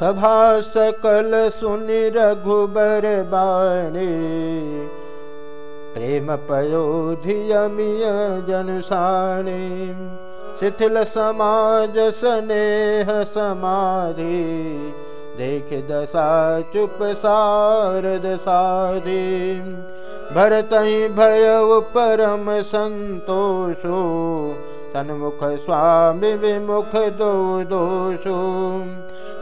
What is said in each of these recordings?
सभा सकल सुनि रघुबर बाने। प्रेम पयोधियमिय जनुसाने शिथिल समाज स्नेह समाधि। देख दशा चुप सारद साधि भरत भय परम संतोषो, सन्मुख स्वामी विमुख दो दोषो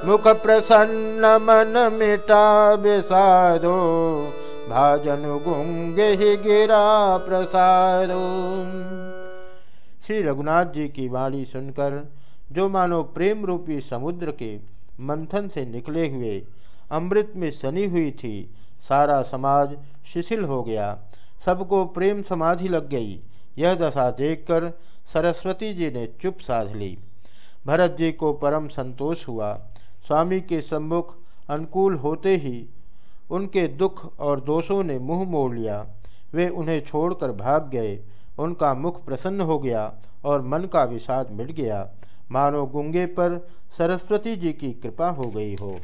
मुख प्रसन्न मन मिटा विषादो भाजन गुंगे ही गिरा प्रसादो श्री रघुनाथ जी की वाणी सुनकर, जो मानो प्रेम रूपी समुद्र के मंथन से निकले हुए अमृत में सनी हुई थी सारा समाज शिथिल हो गया। सबको प्रेम समाधि लग गई। यह दशा देखकर सरस्वती जी ने चुप साध ली। भरत जी को परम संतोष हुआ। स्वामी के सम्मुख अनुकूल होते ही उनके दुख और दोषों ने मुँह मोड़ लिया। वे उन्हें छोड़कर भाग गए। उनका मुख प्रसन्न हो गया और मन का विषाद मिट गया। मानो गुंगे पर सरस्वती जी की कृपा हो गई हो।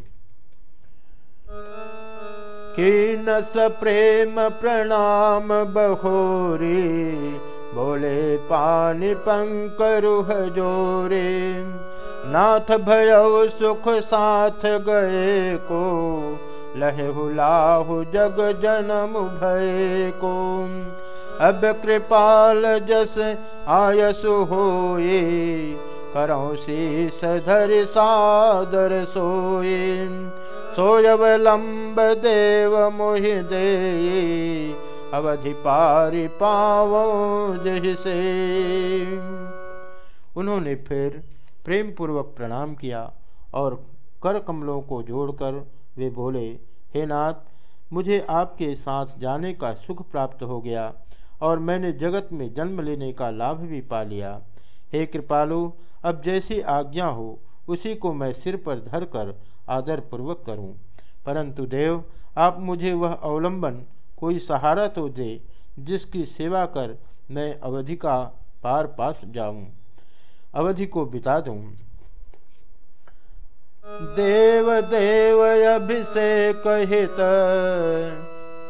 कि नस प्रेम प्रणाम बहोरी, बोले पानी पंकरुह जोरे नाथ भयव सुख साथ गए को लहु लाहु जग जन्म भय को। अब कृपाल जस आयसु होए करौ शीस धर सादर सोए। सोयवलंब देव मोहि दे अवधि पारि पावो जैसे उन्होंने फिर प्रेम पूर्वक प्रणाम किया और कर कमलों को जोड़कर वे बोले, हे नाथ, मुझे आपके साथ जाने का सुख प्राप्त हो गया और मैंने जगत में जन्म लेने का लाभ भी पा लिया। हे कृपालु, अब जैसी आज्ञा हो, उसी को मैं सिर पर धर कर आदर पूर्वक करूँ। परंतु देव, आप मुझे वह अवलंबन कोई सहारा तो दे, जिसकी सेवा कर मैं अवधि का पार पास जाऊँ, अवधि को बिता दूँ। देव देव अभिषेक हित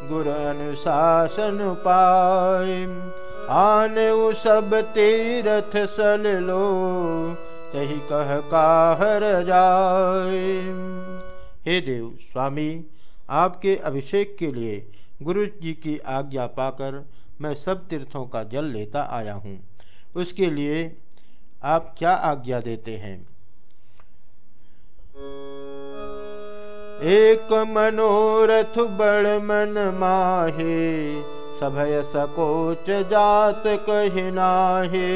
गुरु अनुशासन पाय आने सब तीरथ सल लो, तही कह काहर जाय हे देव स्वामी, आपके अभिषेक के लिए गुरु जी की आज्ञा पाकर मैं सब तीर्थों का जल लेता आया हूँ। उसके लिए आप क्या आज्ञा देते हैं? एक मनोरथ बड़ मन माहे सभय सकोच जात कहिनाहे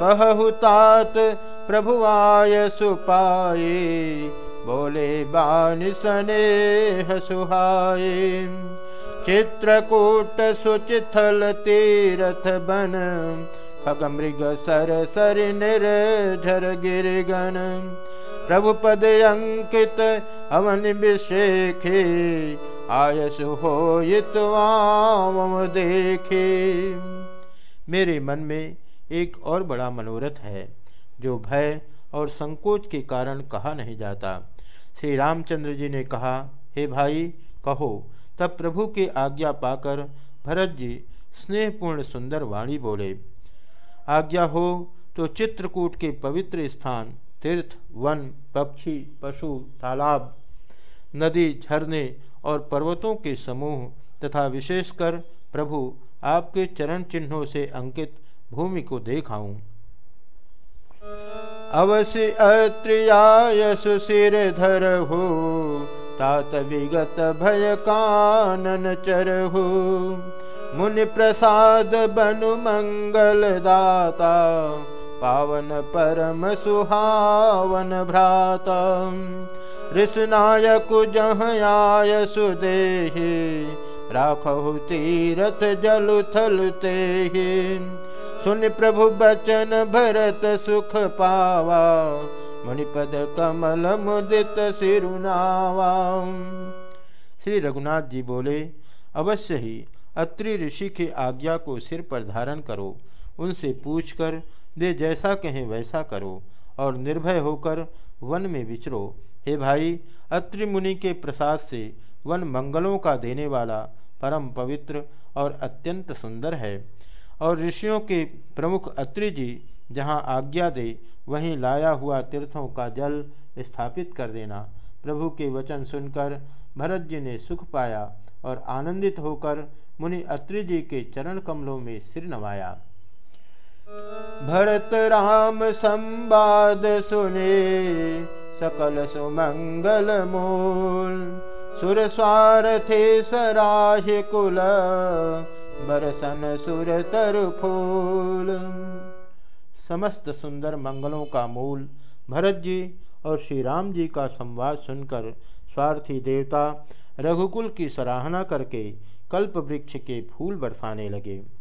कहु तात प्रभु आय सुपाए बोले बान सने सुहाए चित्रकूट सुचिथल तीरथ बन खग मृग सर सर निर्झर गिरगन प्रभु पद अंकित अवन विषेखे आयस हो देखे। मेरे मन में एक और बड़ा मनोरथ है, जो भय और संकोच के कारण कहा नहीं जाता। श्री रामचंद्र जी ने कहा, हे भाई, कहो, तब प्रभु की आज्ञा पाकर भरत जी स्नेहपूर्ण सुंदर वाणी बोले। आज्ञा हो तो चित्रकूट के पवित्र स्थान तीर्थ, वन, पक्षी, पशु, तालाब, नदी, झरने और पर्वतों के समूह तथा विशेषकर प्रभु आपके चरण चिन्हों से अंकित भूमि को देखाऊं अवश्य अत्रियाय सुशिर धर हो, तात विगत भय कानन चर हो। मुनि प्रसाद बनु मंगल दाता पावन परम सुहावन भ्रात। ऋषनायक जह आय सुदेहि, राखहु तीरथ जलु थल ते सुन प्रभु बचन भरत सुख पावा, मुनिपद कमल मुदित सिरुनावा। श्री रघुनाथ जी बोले, अवश्य ही अत्रि ऋषि की आज्ञा को सिर पर धारण करो। उनसे पूछकर, वे जैसा कहें वैसा करो और निर्भय होकर वन में विचरो। हे भाई अत्रि मुनि के प्रसाद से वन मंगलों का देने वाला परम पवित्र और अत्यंत सुंदर है और ऋषियों के प्रमुख अत्रि जी जहाँ आज्ञा दे, वहीं लाया हुआ तीर्थों का जल स्थापित कर देना। प्रभु के वचन सुनकर भरत जी ने सुख पाया और आनंदित होकर मुनि अत्रि जी के चरण कमलों में सिर नवाया। भरत राम संवाद सुने, सकल सुमंगल मूल। सुर स्वारथे सराह कुल, बरसन सुर तर फूल। समस्त सुंदर मंगलों का मूल, भरत जी और श्री राम जी का संवाद सुनकर स्वार्थी देवता रघुकुल की सराहना करके कल्प वृक्ष के फूल बरसाने लगे।